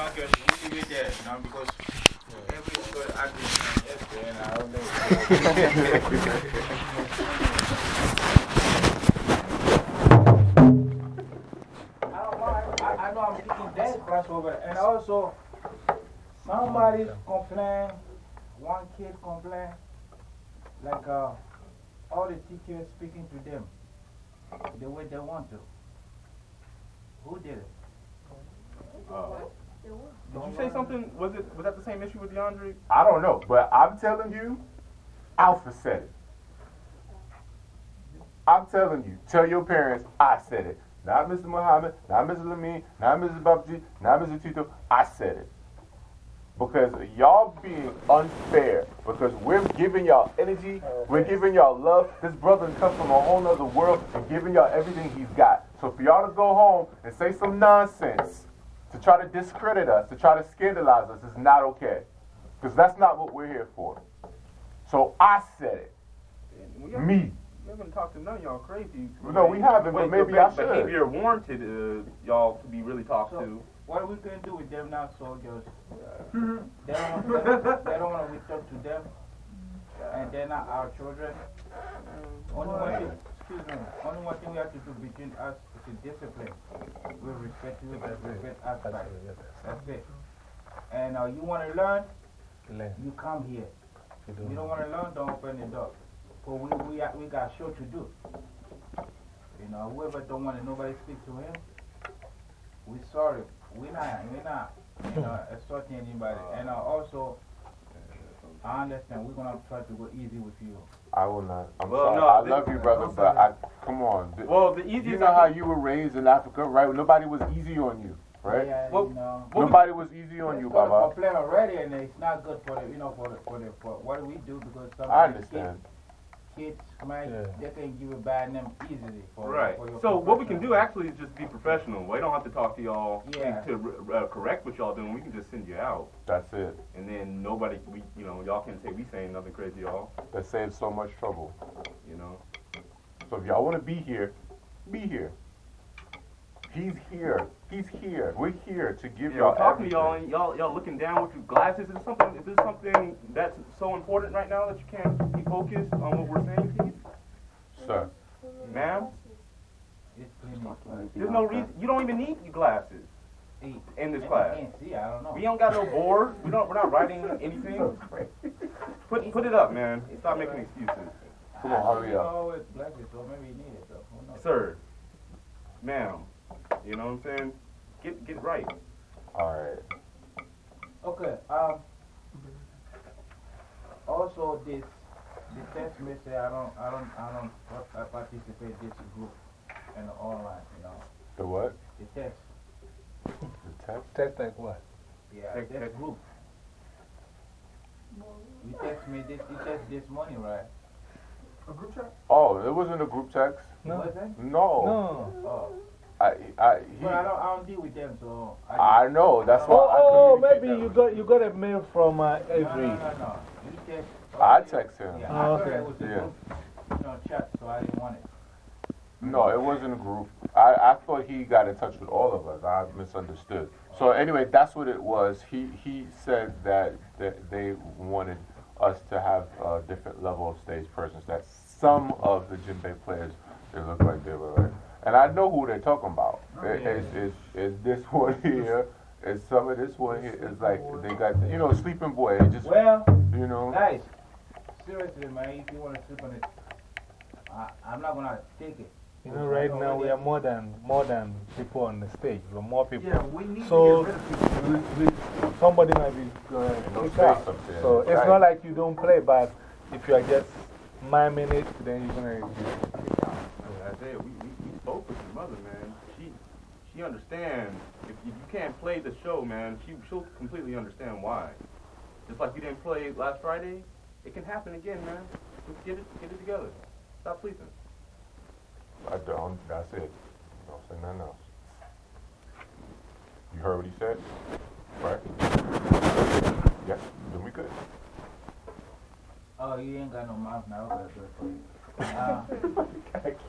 long as we leave it there, you because every good admin and I don't know. I don't know, I, I know I'm thinking that crossover, and also somebody complain, one kid complain, like uh, all the teachers speaking to them the way they want to. Who did it? Did you say something? Was it was that the same issue with DeAndre? I don't know, but I'm telling you, Alpha said it. I'm telling you, tell your parents I said it. Not Mr. Muhammad, not Mr. Lamine, not Mrs. Babji, not Mr. Tito. I said it. Because y'all being unfair. Because we're giving y'all energy, we're giving y'all love. This brother comes from a whole nother world and giving y'all everything he's got. So for y'all to go home and say some nonsense to try to discredit us, to try to scandalize us, is not okay. Because that's not what we're here for. So I said it. We Me. We haven't talked to none of y'all crazy. No, we haven't, but maybe but I should. Behavior warranted uh, y'all to be really talked So- to. What are we going to do with them now, soldiers? they don't, they, they don't want to talk to them, and they're not our children. Only one me, only one thing we have to do between us is to discipline. We respect you, but we respect us back. That's it. And uh, you want to learn, you come here. You don't want to learn, don't open the door. But we, we, we got show to do. You know, whoever don't want to, nobody speak to him, we sorry. We're not, We're not, you know, assaulting anybody. And uh, also, I understand we're going to try to go easy with you. I will not. I'm Well, sorry. no, I love you, brother, but I, come on. The- Well, the easiest. you easiest. know how you were raised in Africa, right? Nobody was easy on you, right? Yeah, Well, you know. What Nobody was easy on you, gonna Baba. complain already, and it's not good for the, you know, for the, for the, for what do we do because some I kids- understand. Kids, might, Yeah. they can give a bad name easily for, Right. for So what we can do actually is just be professional. We don't have to talk to y'all Yeah. to uh, correct what y'all doing. We can just send you out, That's it. and then nobody, we, you know, y'all can't say we saying nothing crazy, y'all. That saves so much trouble. You know. So if y'all want to be here, be here. He's here. He's here. We're here to give Yeah, y'all I'm talking to y'all, and y'all, y'all looking down with your glasses. Is there something? Is there something that's so important right now that you can't be focused on what we're saying, please, Sir, ma'am? There's no reason. You don't even need your glasses Hey, in this class. See, I don't know. We don't got no board. We don't. We're not writing anything. Put put it up, man. Stop making excuses, Come on, hurry up. I always glasses, so maybe you need it, so sir, ma'am. You know what I'm saying? Get get right. all right. Okay, um, also this, the text message, I don't, I don't, I don't I participate this group and online, you know, The what? the text, The text? Text like what? yeah, Text- text text. group. You text me this, you text this morning, right? A group chat? Oh, it wasn't a group text? No. No. No. Oh, I, I, he, but I don't, I don't deal with them, so. I know. That's why Oh, I oh, communicate maybe you got, you got a mail from uh, No, no, Avery. no, no, you text. I text him. Yeah, Oh, I okay. it was a Yeah. group, you know, chat, so I didn't want it. No, it wasn't a group. I, I thought he got in touch with all of us. I misunderstood. So anyway, that's what it was. He, he said that, that they wanted us to have a different level of stage presence, that some of the djembe players, they look like they were like, and I know who they're talking about. It- It's, it's, it's this one here, it's some of this one here. It's like they got, you know, sleeping boy. It just, Well, you know. guys, seriously, man, if you want to sleep on it, I, I'm not gonna take it. You know, right now we are more than, more than people on the stage. We're more people. Yeah, we need So, to get rid of people. we, we, somebody might be uh, Don't kicked say out. So, it's not like you don't play, but if you are just miming it, then you're going to be kicked out. Yeah, Isaiah, we, we, we spoke with your mother, man. She she understands. If, if you can't play the show, man, she, she'll completely understand why. Just like you didn't play last Friday, it can happen again, man. Just get it, get it together. Stop sleeping. I don't. That's it. Don't say nothing else. You heard what he said? Right? Yes, then we good. Oh, you ain't got no mouth now. Okay, good for you. Uh,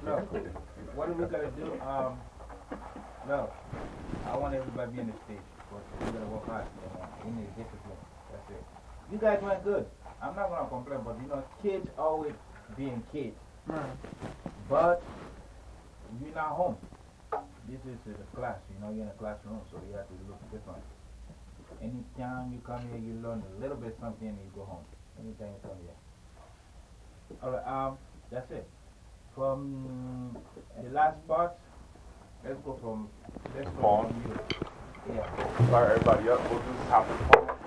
look, what are we gonna do? Um, no, I want everybody to be in the stage. We gotta work class. You know, in the discipline. That's it. You guys went good. I'm not going to complain, but you know, kids always being kids. But you're not home. This is a class, you know, you're in a classroom, so you have to look different. Anytime you come here, you learn a little bit something and you go home. Anytime you come here. Alright, um, that's it. From the last part, let's go from, let's go from you. Yeah. Fire everybody up. We'll do the top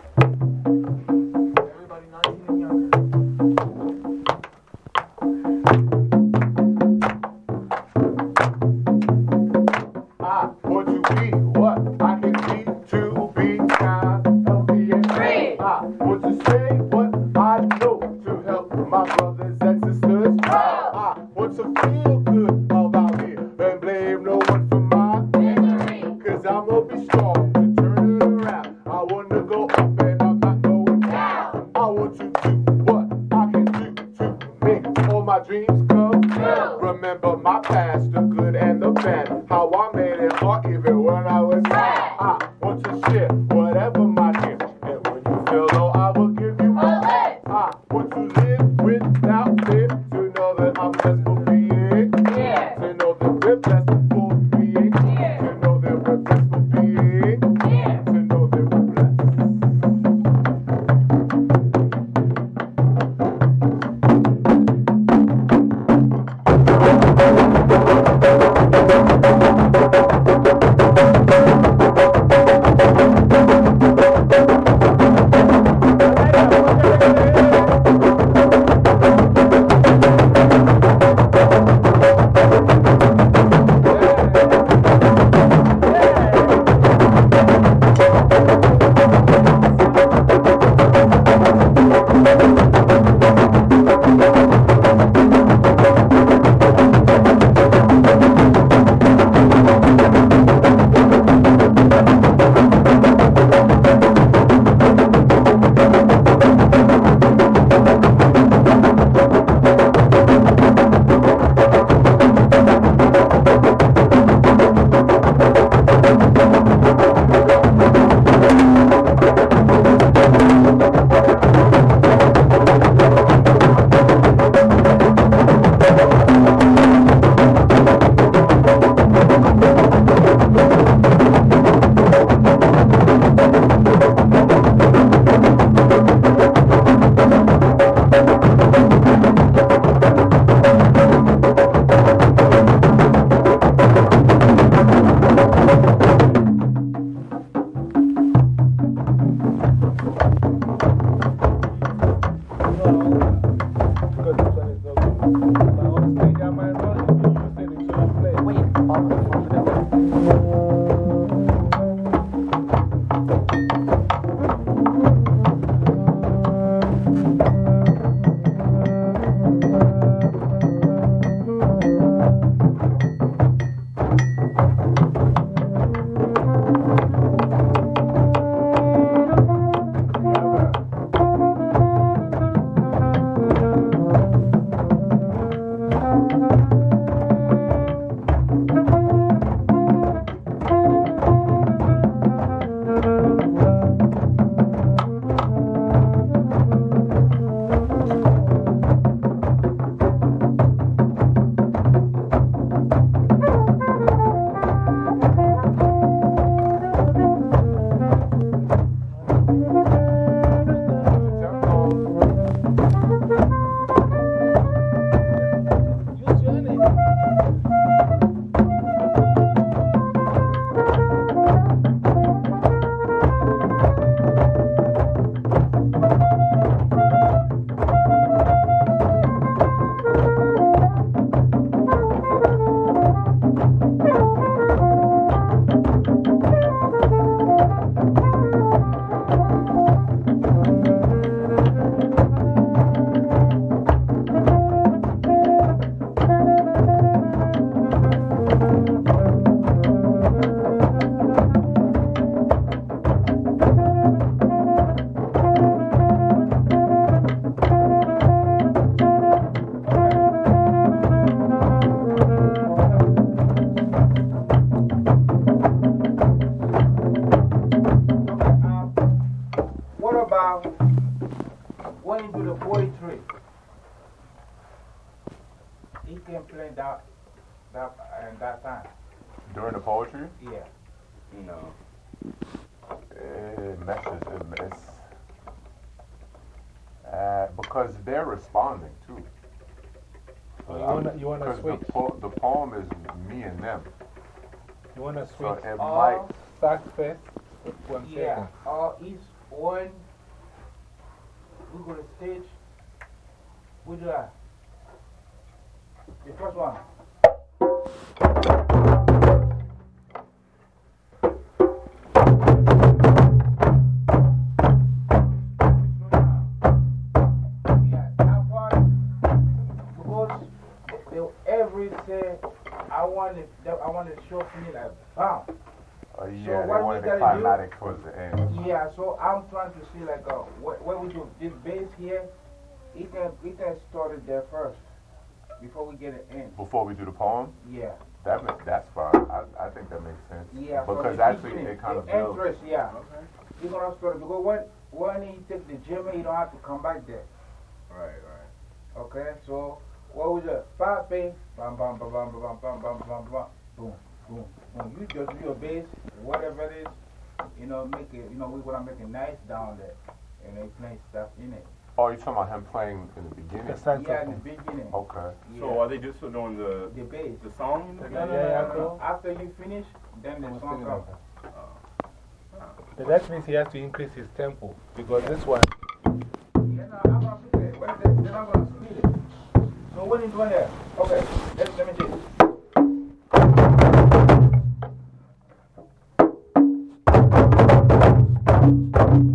without fear. Before we get it in. Before we do the poem, Yeah, that, ma- that's fine. I, I think that makes sense. yeah. Because actually beginning, it kind of builds. entrance, yeah. You're gonna start it because when, when he take the gym, you don't have to come back there. Right, right. Okay, so what was it? Five bang, bam, bam, bam, bam, bam, bam, bam, bam, bam, boom, boom, boom. You just do your bass, whatever it is, you know, make it, you know, we're gonna make it nice down there. And they playing stuff in it. Oh, you're talking about him playing in the beginning? The Yeah, in the beginning. Okay. Yeah. So are they just doing the, the bass. the song? No, Yeah, no, no, yeah, no, no, After you finish, then the song comes. of that. That means he has to increase his tempo because this one, Yeah, no, I'm gonna fix it. When they, they're gonna speed it. So what are doing there? Okay, let's, let me see. Oh,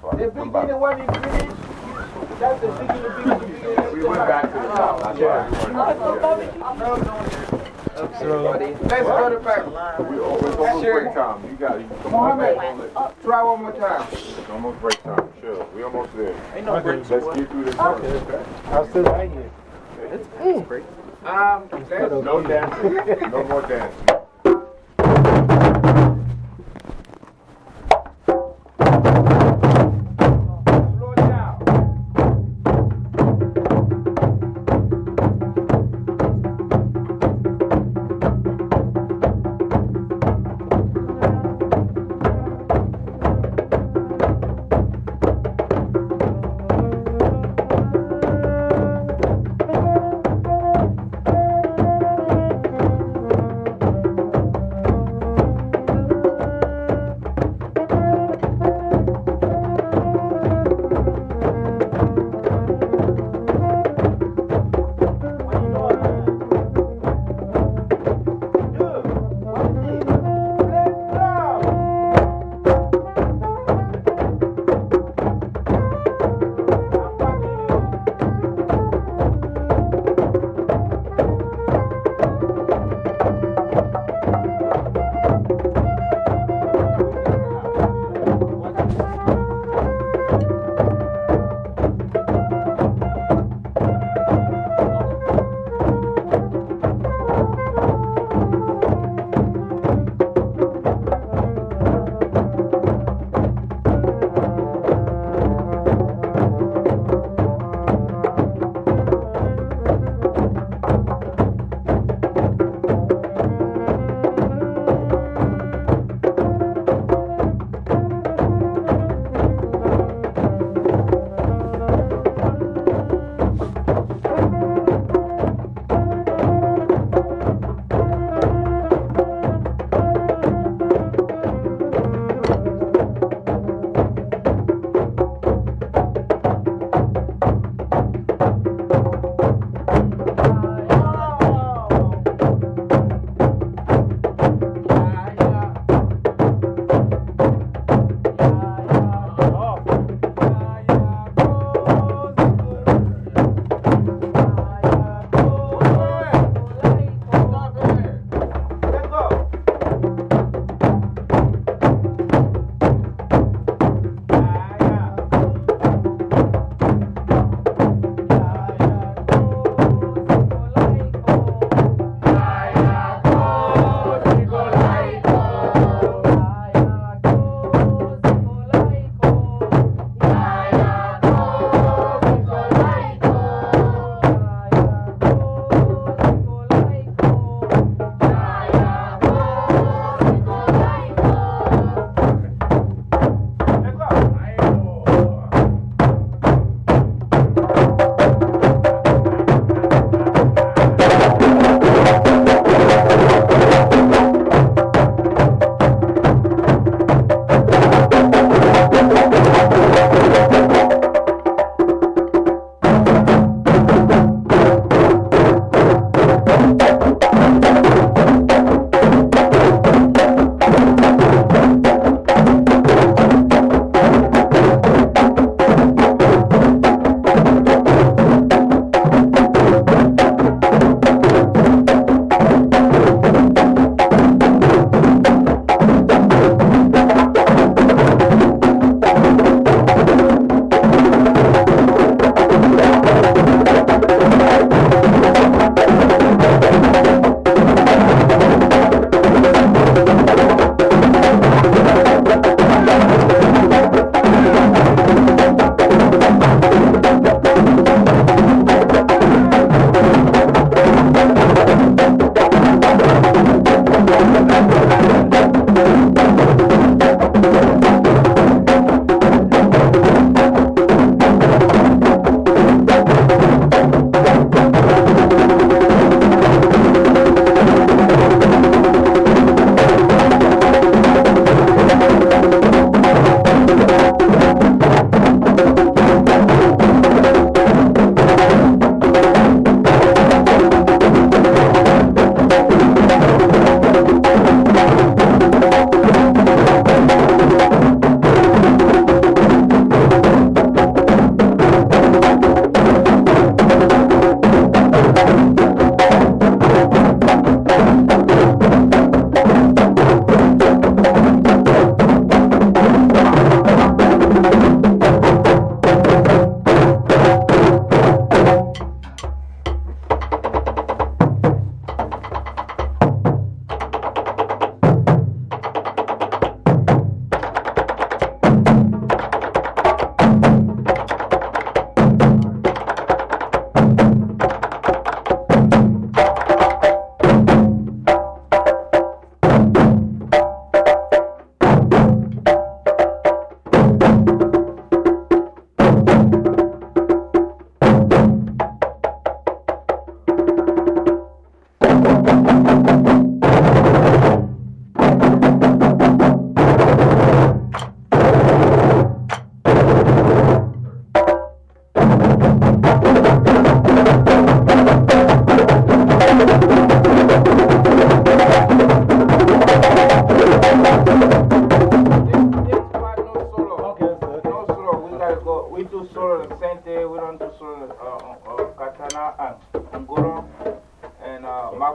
that's why. The We're beginning when you finish, that's the beginning, beginning, beginning. We went back to the top. That's Yeah. why. so Let's go to back. We almost, almost break time. You got it. Come on, Mohammed, man. try one more time. It's almost break time. Sure. We almost there. okay, Let's get through this. okay. I'm still right here. Um, let's, No dancing. No more dancing.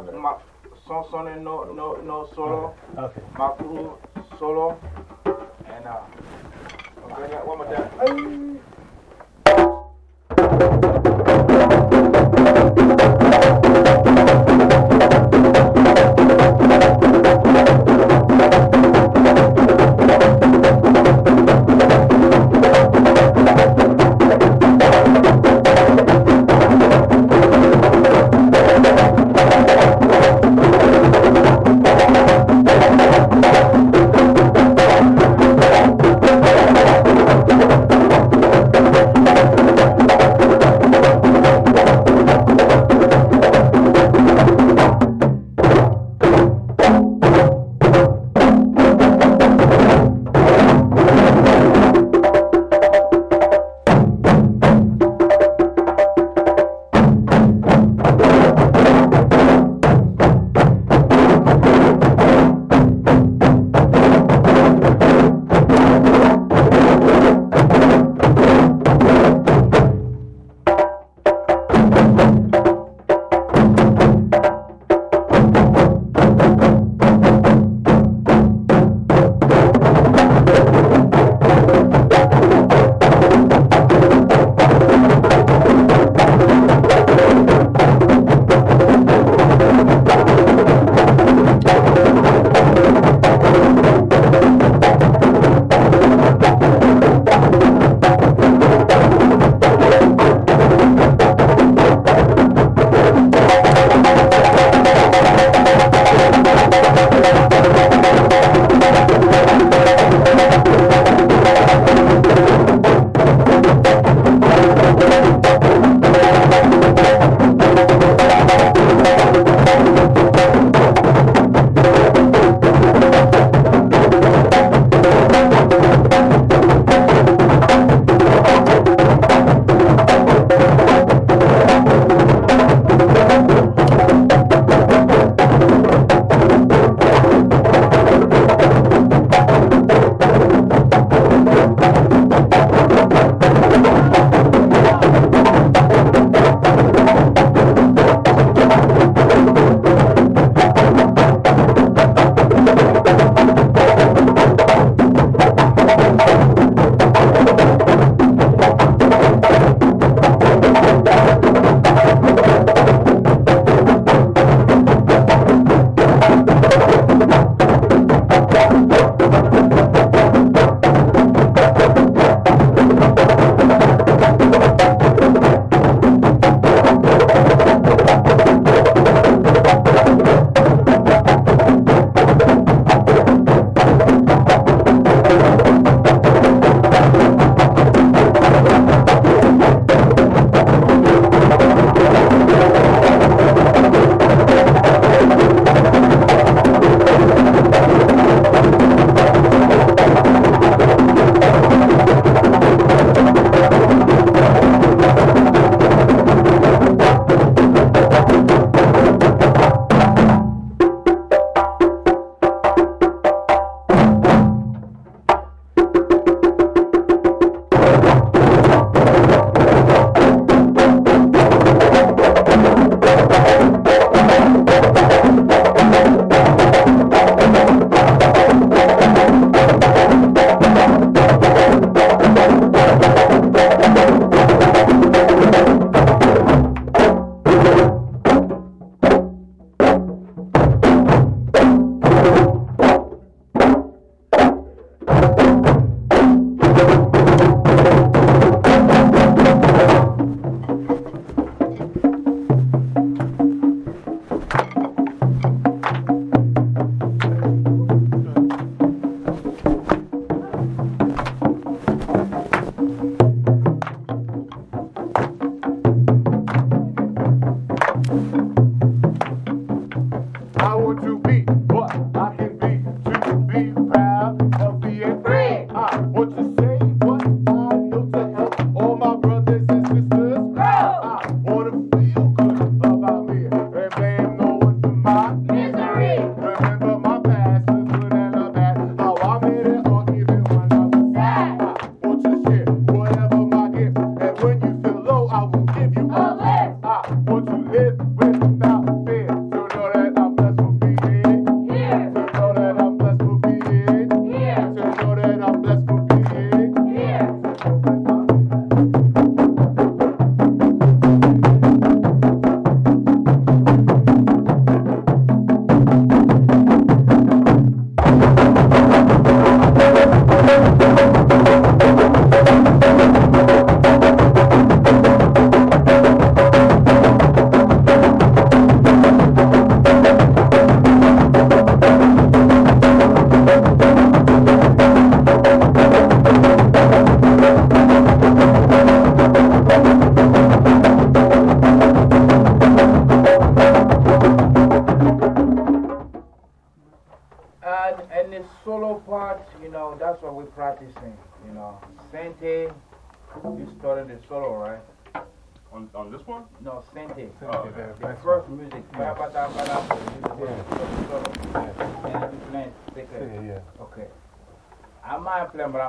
ma sonsone no no no solo. Okay. Solo. And uh, okay, one more time.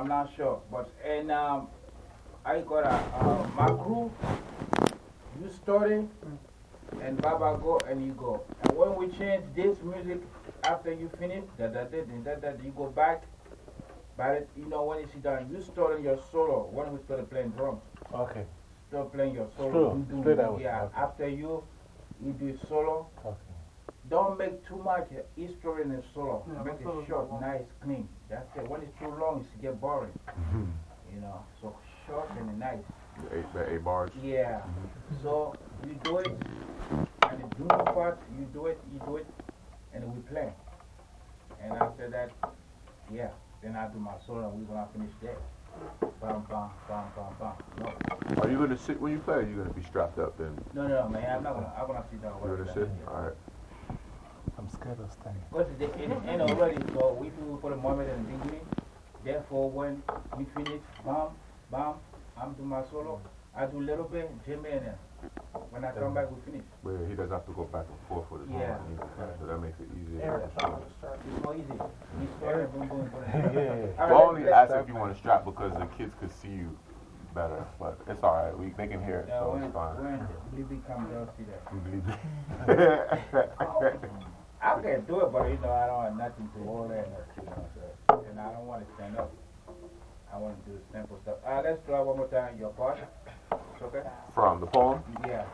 I'm not sure. But, and um, I got a, uh, my crew, you started, and Baba go, and you go. And when we change this music, after you finish, da da da da da, da you go back. But you know, when you sit down, you started your solo when we started playing drums. Okay. Start playing your solo. True. you do-. Yeah, Okay. after you, you do solo. Okay. Don't make too much history in the solo. Yeah, make it short, nice, clean. That's it. When it's too long, it's get boring. Mm-hmm. You know, so short and nice. The eight, the eight bars. Yeah. Mm-hmm. So you do it, and the junior part, you do it, you do it, and we play. And after that, yeah, then I do my solo, and we're gonna finish there. Bam, bam, bam, bam, bam. No, Are you going to sit when you play or are you going to be strapped up then? no, no, man, I'm not gonna, I'm gonna sit down. You're going to sit? Alright. I'm scared of standing. Because the end, end already, so we do for the moment in the. Therefore, when we finish, bam, bam, I'm do my solo. I do a little bit, Jimmy, and then when I come back, we finish. Where he doesn't have to go back and forth with his Yeah. horn either. So that makes it easier. Aaron, I was starting. It's more easy. We start, boom, boom, boom. Yeah, yeah, yeah. Well, only let's ask if you want to strap because the kids could see you better. But it's alright. We They can hear it, Yeah, so when, it's fine. when Libby comes down, see that. You believe it? I can do it, but you know, I don't have nothing to hold in you know, so, and I don't want to stand up. I want to do simple stuff. Uh, let's try one more time your part. It's okay? From the poem? Yeah.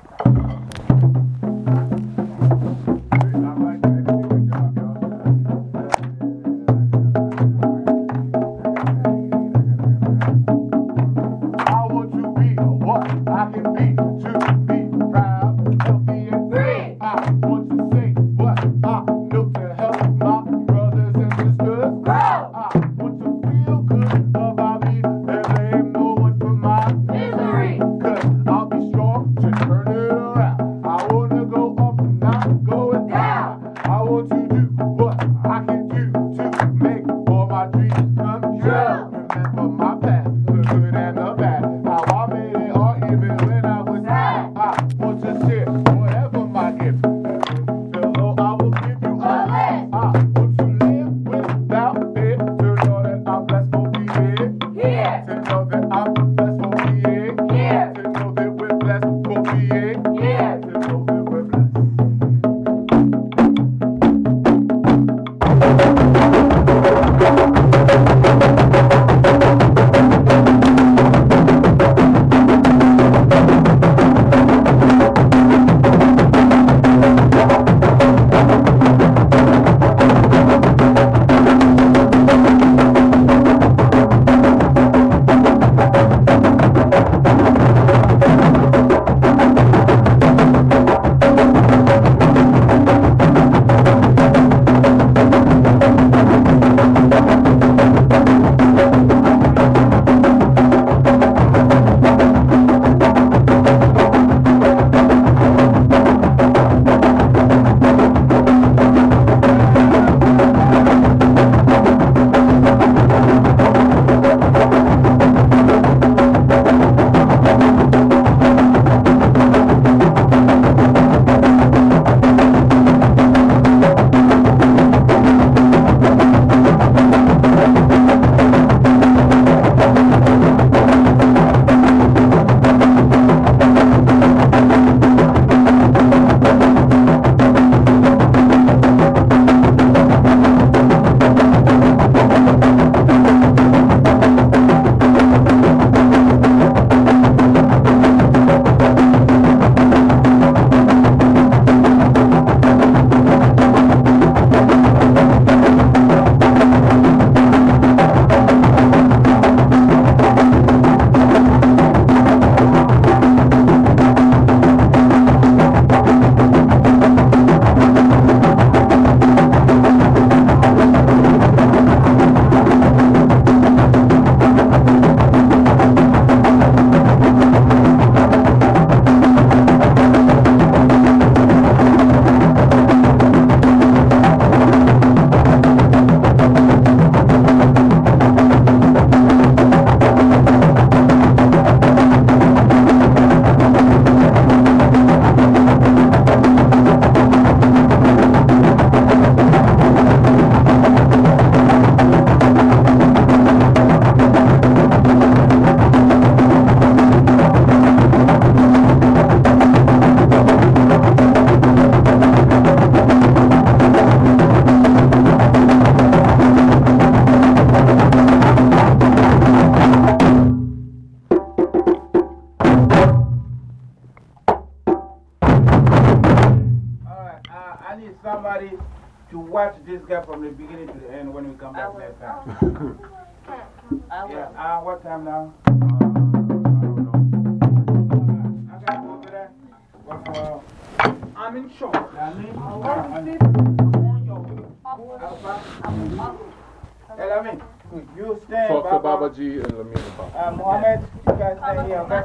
Talk to Baba. Baba and Lamina about Uh, Mohammed, you guys stay here, okay?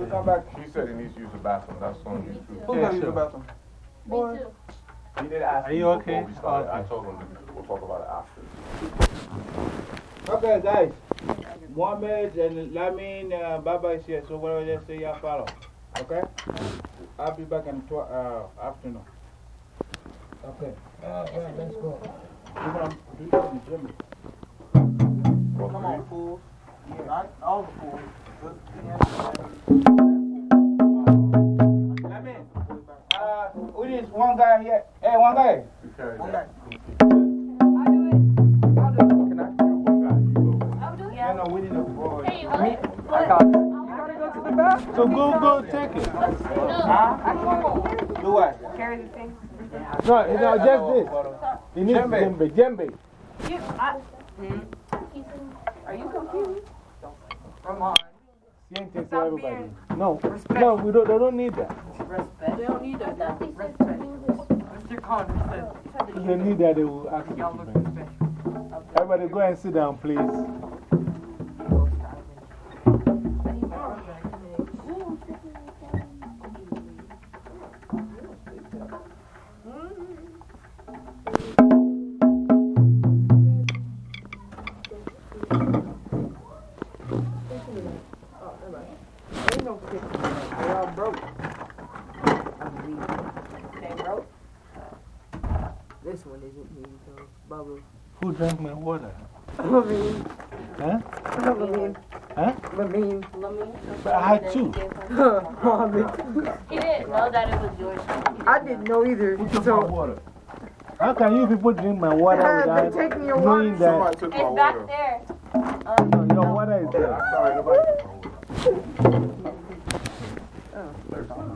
You come back. He said he needs to use the bathroom. That's on you too. Who's gonna use the bathroom? Me too. He did ask Are me you okay? We started. Okay. I told him we'll talk about it after. Okay, guys. Mohammed and Lamin, uh, Baba is here, so whatever they say, y'all follow. Okay? I'll be back in tw uh, afternoon. Okay. Uh, yeah, let's go. We're gonna do this in Germany. Come on, fools. Not all the fools. Lamin, uh, who is one guy here? Hey, one guy. Okay. I'll do it. I'll do it. Can I? You one guy. I'll do it. No, no, we need a boy. Hey, what? Me? What? I got it. You gotta go to the bathroom. So go, go take it. No. Huh? Do what? Carry the thing. No, no, just this. He needs djembe. Djembe. You, I, are you confused? Come on. Same thing for everybody. No, no, we don't, they don't need that. Respect. They don't need that. Respect. Mr. Condor said If they need that, they will ask you y'all to look bring it. special. Everybody go and sit down, please. One isn't me, though. Bubba. Who drank my water? Levine. Huh? Levine. Huh? Levine. But I had two. Oh, he didn't know that it was yours. I didn't know either. So, water. How can you people drink my water They're without taking your knowing water. that Somebody took my It's water. back there. no, your water is there? Sorry, nobody took oh.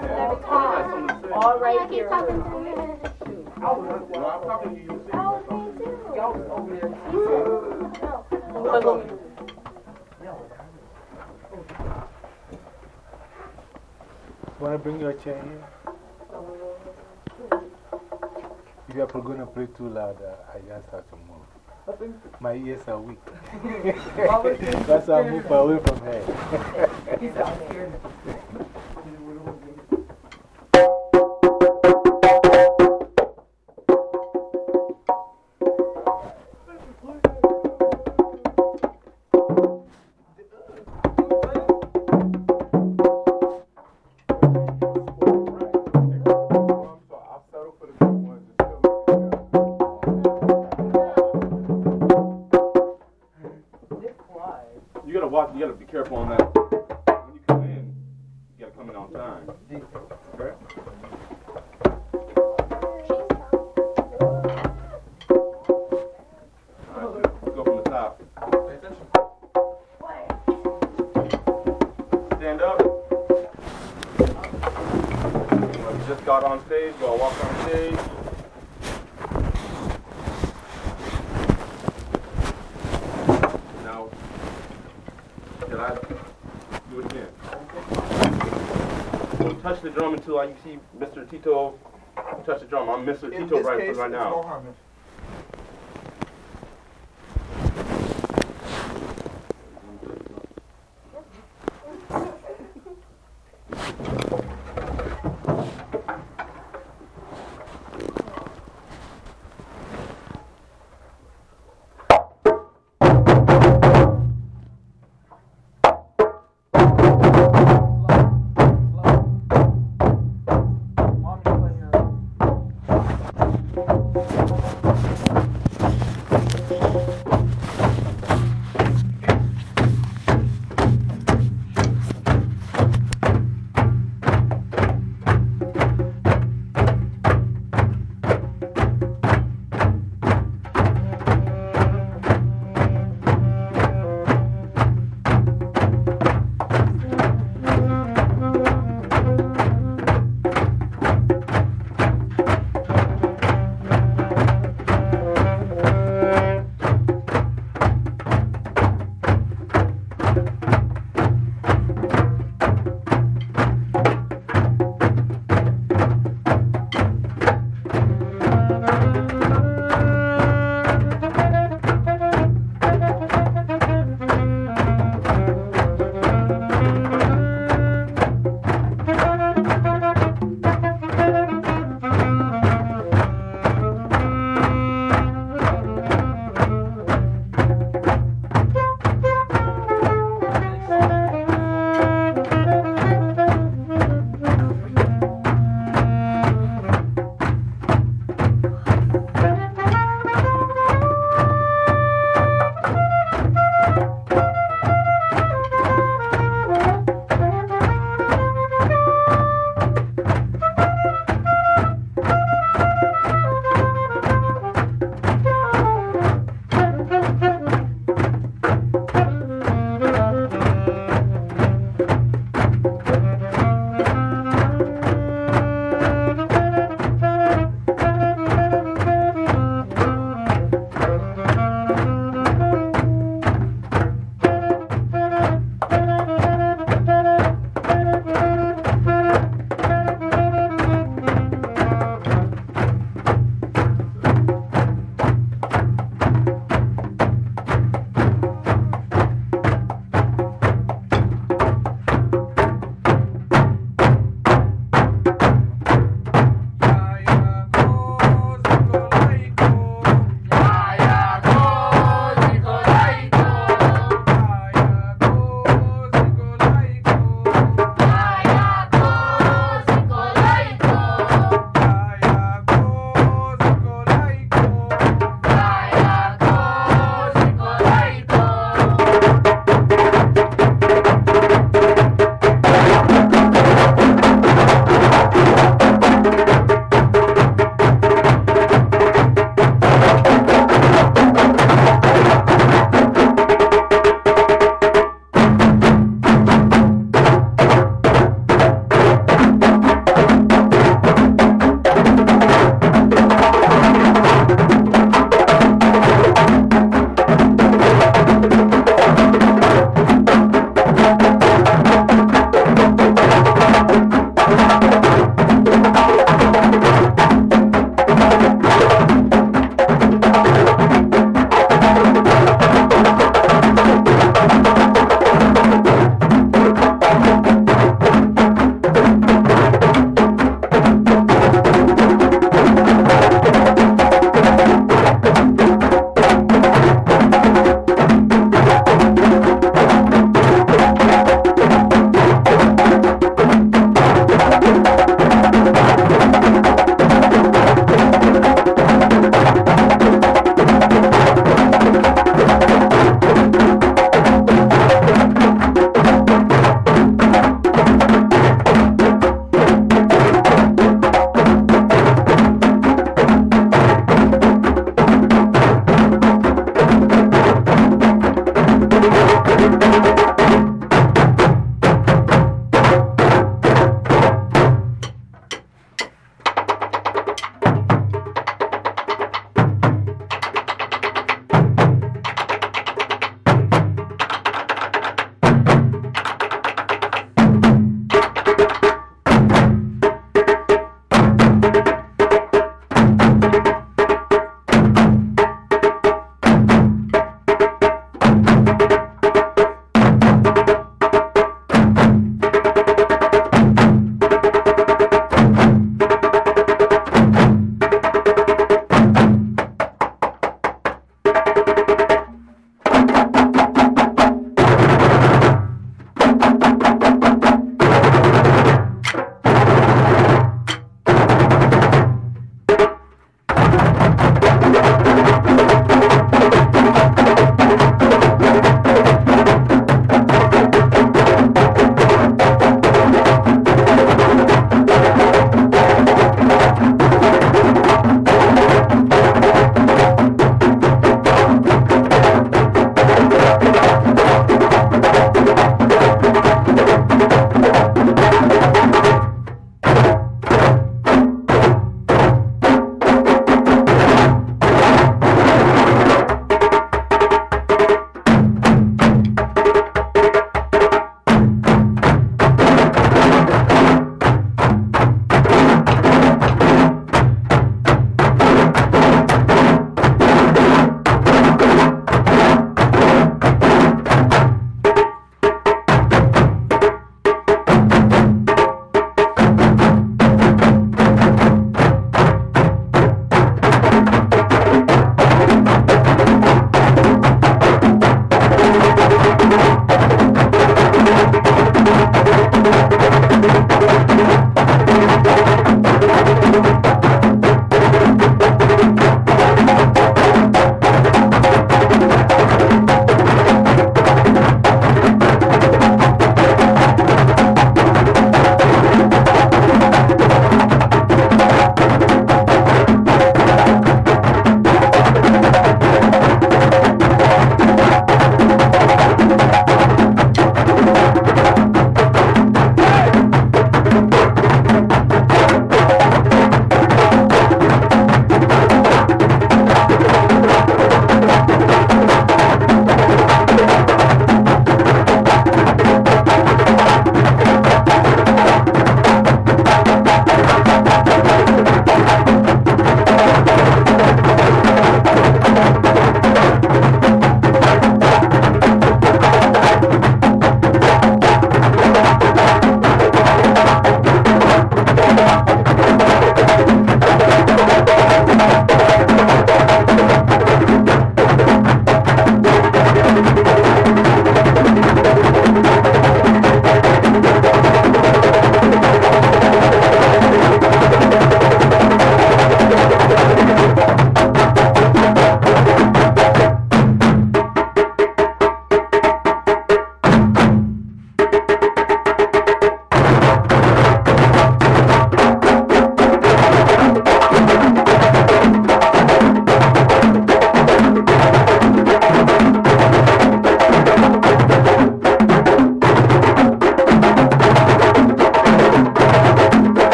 There. Look, look. Want to bring your chair here? If you're going to play too loud, uh, I just have to move. My ears are weak. That's why I move away from her. Got on stage, go walk on stage. Now, can I do it again? Don't touch the drum until I see Mr. Tito touch the drum. I'm Mr. In Tito right, case, right now.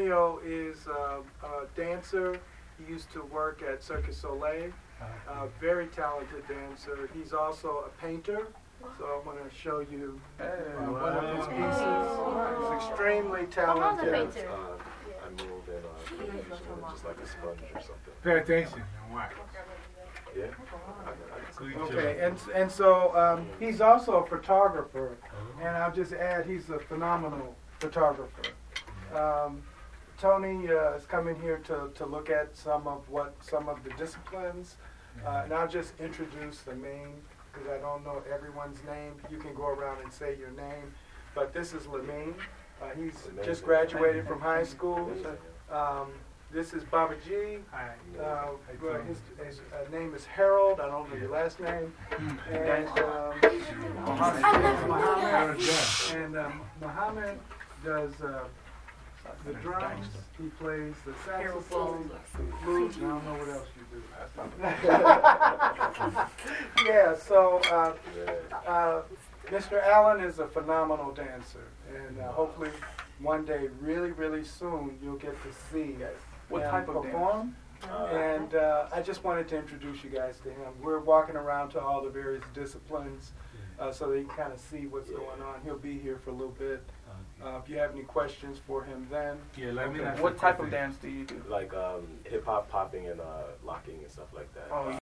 Antonio is uh, a dancer. He used to work at Circus Soleil. Uh, very talented dancer. He's also a painter. So I want to show you uh, one of his pieces. He's extremely Come on, the talented. painter. Uh, I move and uh, just like a sponge or something. Pay attention and watch. Yeah? I, I, Good job. Okay, and, and so um, he's also a photographer, and I'll just add he's a phenomenal photographer. Um, Tony uh, is coming here to, to look at some of what some of the disciplines, uh, and I'll just introduce the main because I don't know everyone's name. You can go around and say your name, but this is Lamine. Uh, he's just graduated from high school. Um, this is Baba G. Hi. Uh, well, his, his uh, name is Harold. I don't know your last name. And um, Muhammad. And um, Muhammad does uh, the drums. He plays the saxophone, the flute. and I don't know what else you do. yeah. So uh, uh, Mr. Allen is a phenomenal dancer, and uh, hopefully one day, really, really soon, you'll get to see What him type of dance? perform. And uh, I just wanted to introduce you guys to him. We're walking around to all the various disciplines uh, so that you can kind of see what's going on. He'll be here for a little bit. Uh, if you have any questions for him then. Yeah, let me ask you What type of dance do you do? like um, hip hop, popping, and uh, locking and stuff like that. Oh,